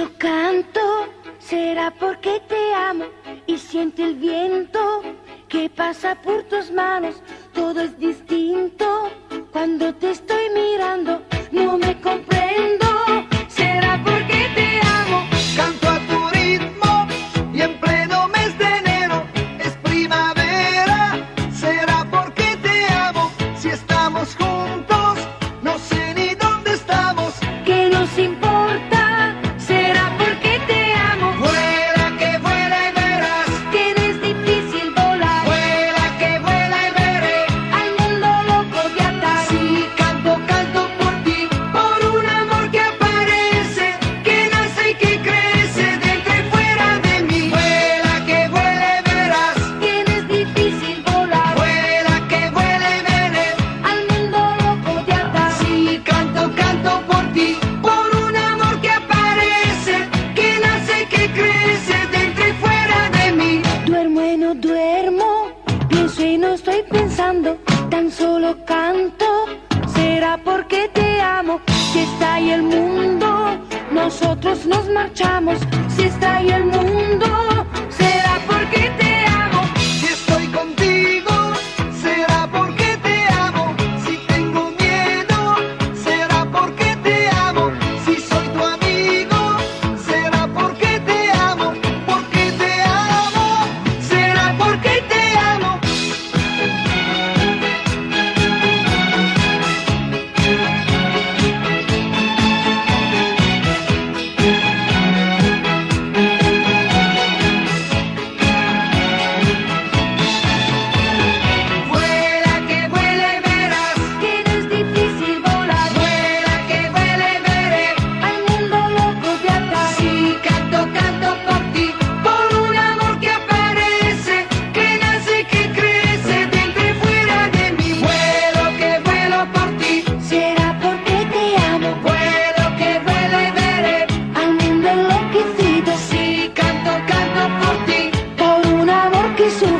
yo canto será porque te amo y siente el viento que pasa por tus manos. Todo es distinto cuando te estoy mirando duermo, pienso y no estoy pensando, tan solo canto. Será porque te amo, si está ahí el mundo, nosotros nos marchamos, si está ahí el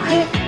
は。